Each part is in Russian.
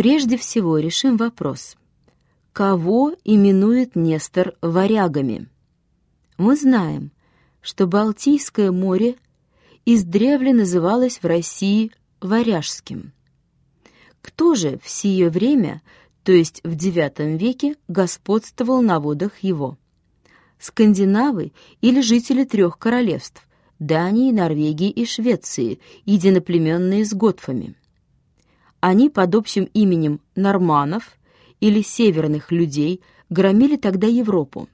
Прежде всего решим вопрос. Кого именует Нестор варягами? Мы знаем, что Балтийское море издревле называлось в России Варяжским. Кто же в сие время, то есть в IX веке, господствовал на водах его? Скандинавы или жители трех королевств – Дании, Норвегии и Швеции, единоплеменные с готфами. Они под общим именем норманов или северных людей громили тогда Европу.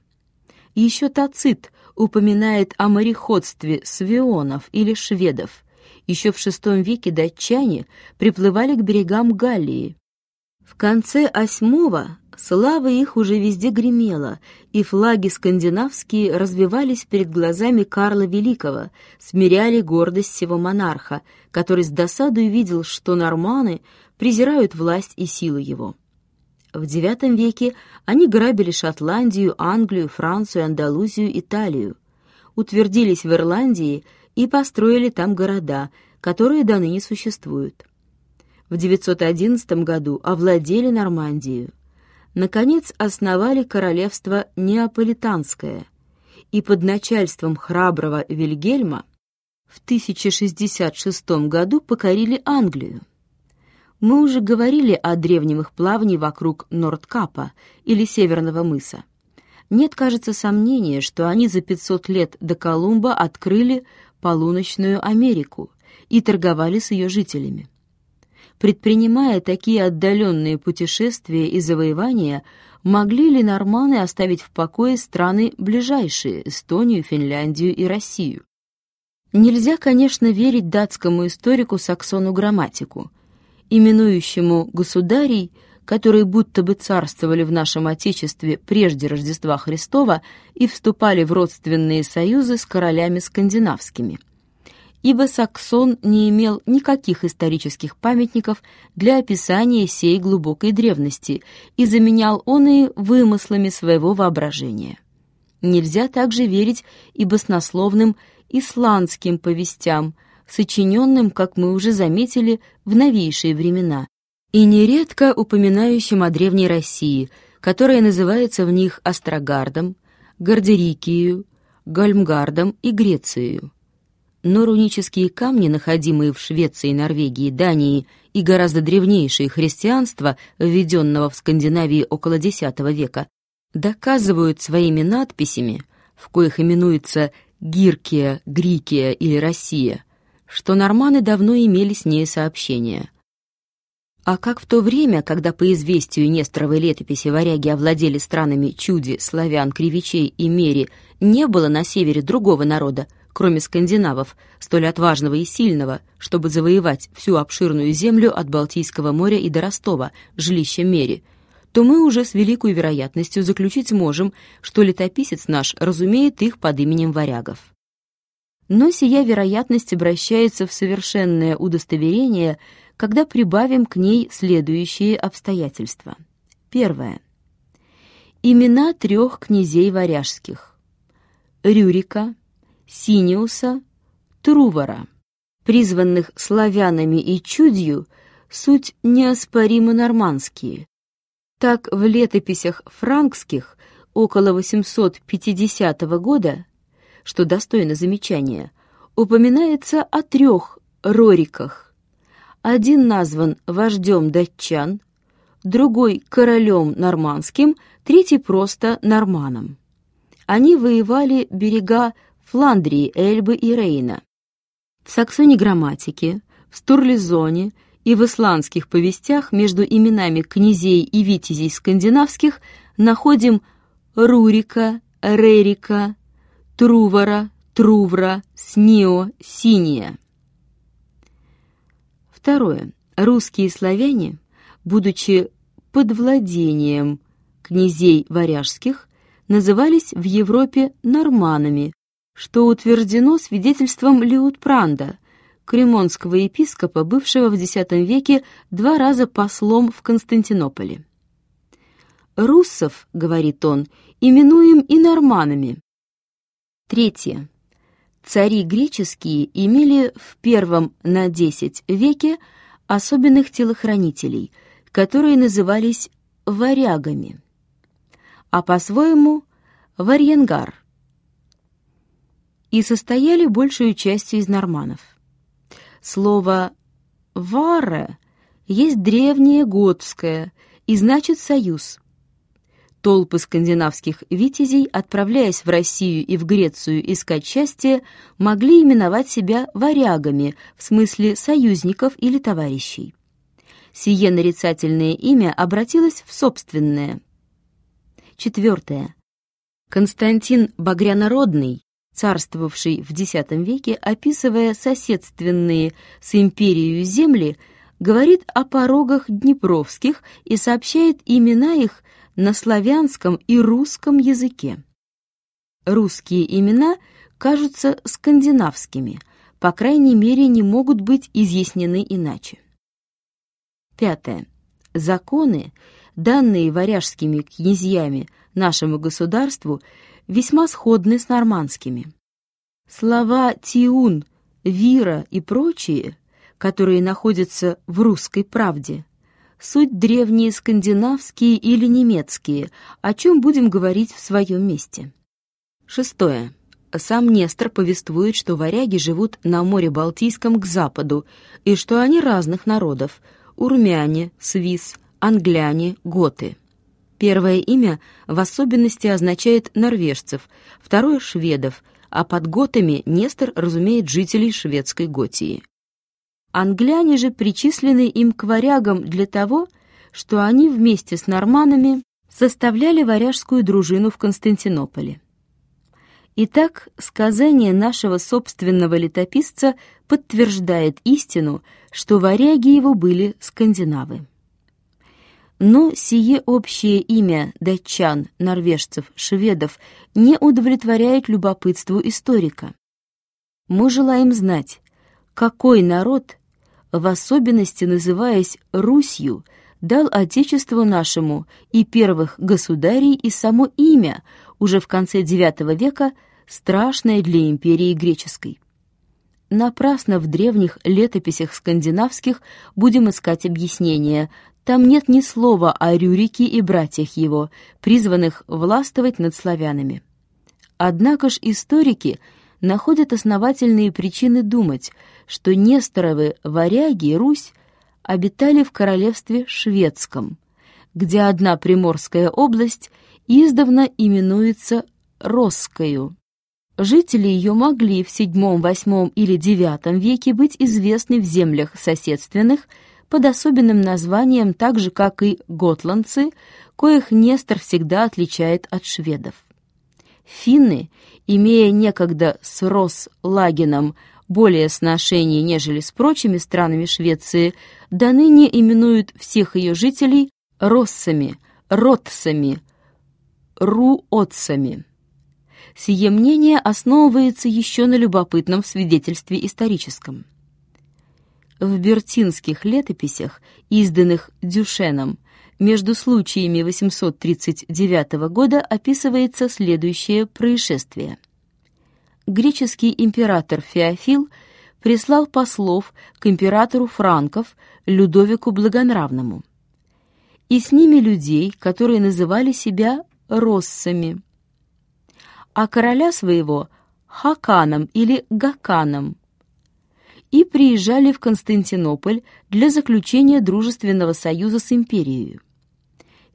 Еще Тацит упоминает о мореходстве свионов или шведов. Еще в VI веке датчане приплывали к берегам Галлии. В конце VIII слава их уже везде гремела, и флаги скандинавские развивались перед глазами Карла Великого, смиряли гордость всего монарха, который с досадой видел, что норманы презирают власть и силу его. В IX веке они грабили Шотландию, Англию, Францию, Андалузию, Италию, утвердились в Ирландии и построили там города, которые до ныне существуют. В 911 году овладели Нормандию. Наконец основали королевство Неаполитанское и под начальством храброго Вильгельма в 1066 году покорили Англию. Мы уже говорили о древнем их плавании вокруг Нордкапа или Северного мыса. Нет, кажется, сомнения, что они за 500 лет до Колумба открыли полуночную Америку и торговали с ее жителями. Предпринимая такие отдаленные путешествия и завоевания, могли ли норманы оставить в покое страны ближайшие – Эстонию, Финляндию и Россию? Нельзя, конечно, верить датскому историку Саксону Грамматику – именующему государей, которые будто бы царствовали в нашем Отечестве прежде Рождества Христова и вступали в родственные союзы с королями скандинавскими. Ибо Саксон не имел никаких исторических памятников для описания сей глубокой древности и заменял он и вымыслами своего воображения. Нельзя также верить и баснословным исландским повестям – сочиненным, как мы уже заметили, в новейшие времена, и нередко упоминающим о Древней России, которая называется в них Острогардом, Гардерикию, Гальмгардом и Грецией. Но рунические камни, находимые в Швеции, Норвегии, Дании и гораздо древнейшее христианство, введенного в Скандинавии около X века, доказывают своими надписями, в коих именуется Гиркия, Грикия или Россия, что норманы давно имели с ней сообщение. А как в то время, когда по известию Несторовой летописи варяги овладели странами чуди, славян, кривичей и мери, не было на севере другого народа, кроме скандинавов, столь отважного и сильного, чтобы завоевать всю обширную землю от Балтийского моря и до Ростова, жилища Мери, то мы уже с великой вероятностью заключить можем, что летописец наш разумеет их под именем варягов но сия вероятность обращается в совершенное удостоверение, когда прибавим к ней следующие обстоятельства. Первое. Имена трех князей варяжских. Рюрика, Синиуса, Трувора, призванных славянами и чудью, суть неоспоримо нормандские. Так в летописях франкских около 850 года что достойно замечания, упоминается о трех Рориках. Один назван вождем датчан, другой — королем нормандским, третий — просто норманом. Они воевали берега Фландрии, Эльбы и Рейна. В саксоне грамматике, в Стурлизоне и в исландских повестях между именами князей и витязей скандинавских находим Рурика, Рерика, Трувора, Трувра, Снио, Синия. Второе. Русские славяне, будучи под владением князей варяжских, назывались в Европе норманами, что утверждено свидетельством Леутпранда, кремонского епископа, бывшего в X веке два раза послом в Константинополе. «Руссов, — говорит он, — именуем и норманами, Третье. Цари греческие имели в первом на десять веке особенных телохранителей, которые назывались варягами, а по-своему варьянгар, и состояли большую частью из норманов. Слово «варе» есть древнее готское и значит «союз». Толпы скандинавских витязей, отправляясь в Россию и в Грецию искать счастье, могли именовать себя варягами, в смысле союзников или товарищей. Сие нарицательное имя обратилось в собственное. Четвертое. Константин Багрянородный, царствовавший в X веке, описывая соседственные с империей земли, говорит о порогах днепровских и сообщает имена их на славянском и русском языке. Русские имена кажутся скандинавскими, по крайней мере, не могут быть изъяснены иначе. Пятое. Законы, данные варяжскими князьями нашему государству, весьма сходны с нормандскими. Слова «тиун», «вира» и прочие, которые находятся в русской правде, суть древние скандинавские или немецкие, о чем будем говорить в своем месте. Шестое. Сам Нестор повествует, что варяги живут на море Балтийском к западу, и что они разных народов – урмяне, свис, англяне, готы. Первое имя в особенности означает норвежцев, второе — шведов, а под готами Нестор разумеет жителей шведской Готии. Англяне же причислены им к варягам для того, что они вместе с норманами составляли варяжскую дружину в Константинополе. Итак, сказание нашего собственного летописца подтверждает истину, что варяги его были скандинавы. Но сие общее имя датчан, норвежцев, шведов не удовлетворяет любопытству историка. Мы желаем знать, какой народ, в особенности называясь Русью, дал Отечеству нашему и первых государей и само имя, уже в конце IX века, страшное для империи греческой. Напрасно в древних летописях скандинавских будем искать объяснения, там нет ни слова о Рюрике и братьях его, призванных властвовать над славянами. Однако ж историки находят основательные причины думать, что Несторовы варяги Русь обитали в королевстве шведском, где одна приморская область издавна именуется Росскою. Жители ее могли в VII, VIII или IX веке быть известны в землях соседственных, под особенным названием, так же, как и готландцы, коих Нестор всегда отличает от шведов. Финны, имея некогда с Рос-Лагеном более сношений, нежели с прочими странами Швеции, до ныне именуют всех ее жителей россами, ротсами, руотцами. Сие мнение основывается еще на любопытном свидетельстве историческом. В бертинских летописях, изданных Дюшеном, между случаями 839 года описывается следующее происшествие. Греческий император Феофил прислал послов к императору франков Людовику Благонравному, и с ними людей, которые называли себя россами, а короля своего — Хаканом или Гаканом, и приезжали в Константинополь для заключения дружественного союза с империей.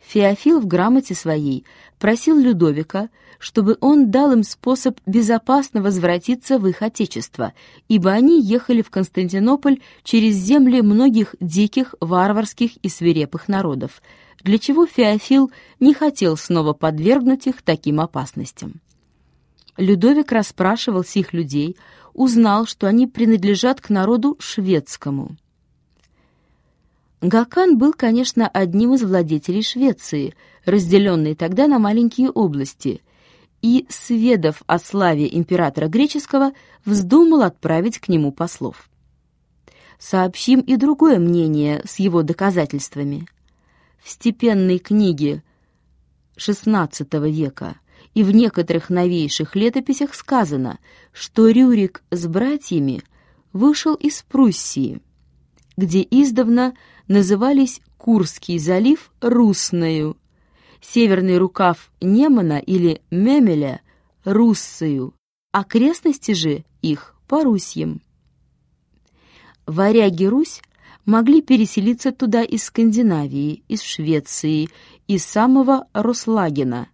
Феофил в грамоте своей просил Людовика, чтобы он дал им способ безопасно возвратиться в их отечество, ибо они ехали в Константинополь через земли многих диких, варварских и свирепых народов, для чего Феофил не хотел снова подвергнуть их таким опасностям. Людовик расспрашивал сих людей, узнал, что они принадлежат к народу шведскому. Гакан был, конечно, одним из владетелей Швеции, разделенной тогда на маленькие области, и, сведав о славе императора греческого, вздумал отправить к нему послов. Сообщим и другое мнение с его доказательствами. В степенной книге XVI века и в некоторых новейших летописях сказано, что Рюрик с братьями вышел из Пруссии. где издавна назывались Курский залив Русною, северный рукав Немана или Мемеля Руссою, окрестности же их Парусьем. Варяги Русь могли переселиться туда из Скандинавии, из Швеции, из самого Рослагена.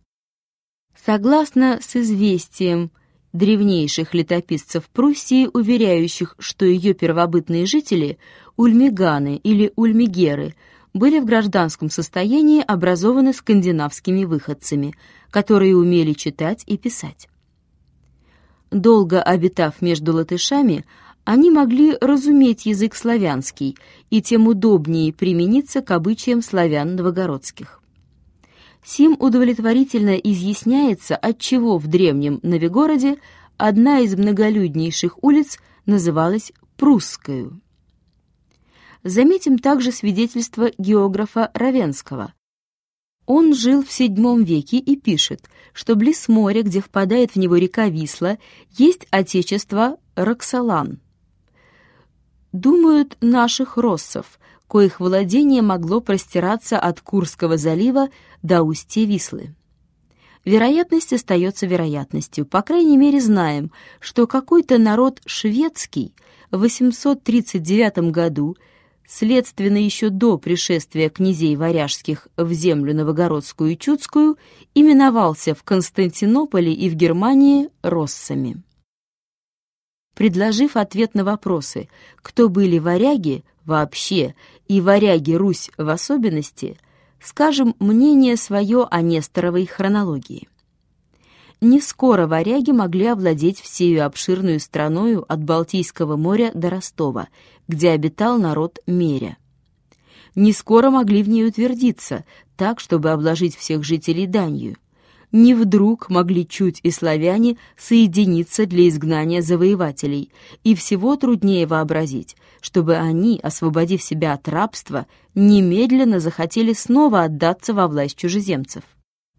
Согласно с известием древнейших летописцев Пруссии, уверяющих, что ее первобытные жители, ульмиганы или ульмигеры, были в гражданском состоянии образованы скандинавскими выходцами, которые умели читать и писать. Долго обитав между латышами, они могли разуметь язык славянский и тем удобнее примениться к обычаям славян новогородских. Сим удовлетворительно изъясняется, отчего в древнем Новигороде одна из многолюднейших улиц называлась Прусскою. Заметим также свидетельство географа Равенского. Он жил в VII веке и пишет, что близ моря, где впадает в него река Висла, есть отечество Роксолан. Думают наших россов, коих владение могло простираться от Курского залива до устья Вислы. Вероятность остается вероятностью. По крайней мере, знаем, что какой-то народ шведский в 839 году, следственно еще до пришествия князей варяжских в землю Новогородскую и Чудскую, именовался в Константинополе и в Германии россами. Предложив ответ на вопросы, кто были варяги вообще и варяги Русь в особенности – скажем мнение свое о Несторовой хронологии. Не скоро варяги могли овладеть всею обширную страною от Балтийского моря до Ростова, где обитал народ Меря. Не скоро могли в ней утвердиться, так, чтобы обложить всех жителей данью. Не вдруг могли чуть и славяне соединиться для изгнания завоевателей, и всего труднее вообразить, чтобы они, освободив себя от рабства, немедленно захотели снова отдаться во власть чужеземцев.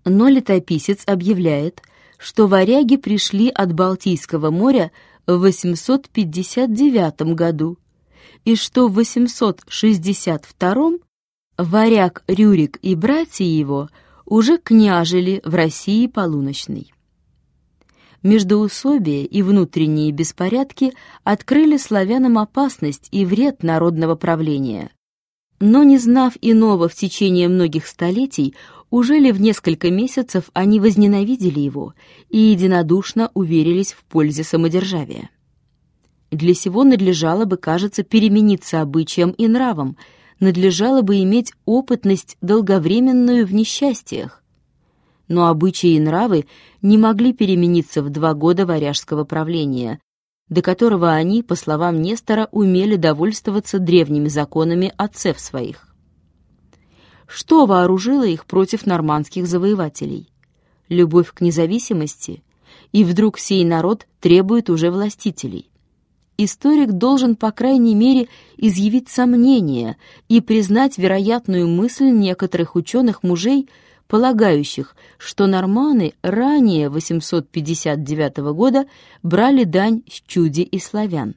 Но летописец объявляет, что варяги пришли от Балтийского моря в 859 году, и что в 862 варяг Рюрик и братья его уже княжили в России полуночной междоусобие и внутренние беспорядки открыли славянам опасность и вред народного правления. Но не знав иного в течение многих столетий, уже ли в несколько месяцев они возненавидели его и единодушно уверились в пользе самодержавия. Для сего надлежало бы, кажется, перемениться обычаям и нравам, надлежало бы иметь опытность долговременную в несчастьях, но обычаи и нравы не могли перемениться в два года варяжского правления, до которого они, по словам Нестора, умели довольствоваться древними законами отцев своих. Что вооружило их против нормандских завоевателей? Любовь к независимости, и вдруг сей народ требует уже властителей. Историк должен, по крайней мере, изъявить сомнения и признать вероятную мысль некоторых ученых-мужей, полагающих, что норманы ранее 859 года брали дань с чуди и славян.